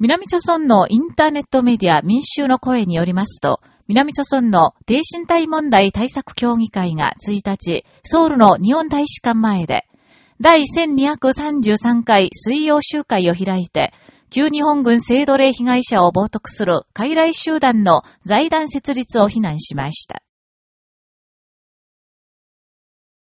南朝村のインターネットメディア民衆の声によりますと、南朝村の低身体問題対策協議会が1日、ソウルの日本大使館前で、第1233回水曜集会を開いて、旧日本軍性奴隷被害者を冒涜する傀儡集団の財団設立を非難しました。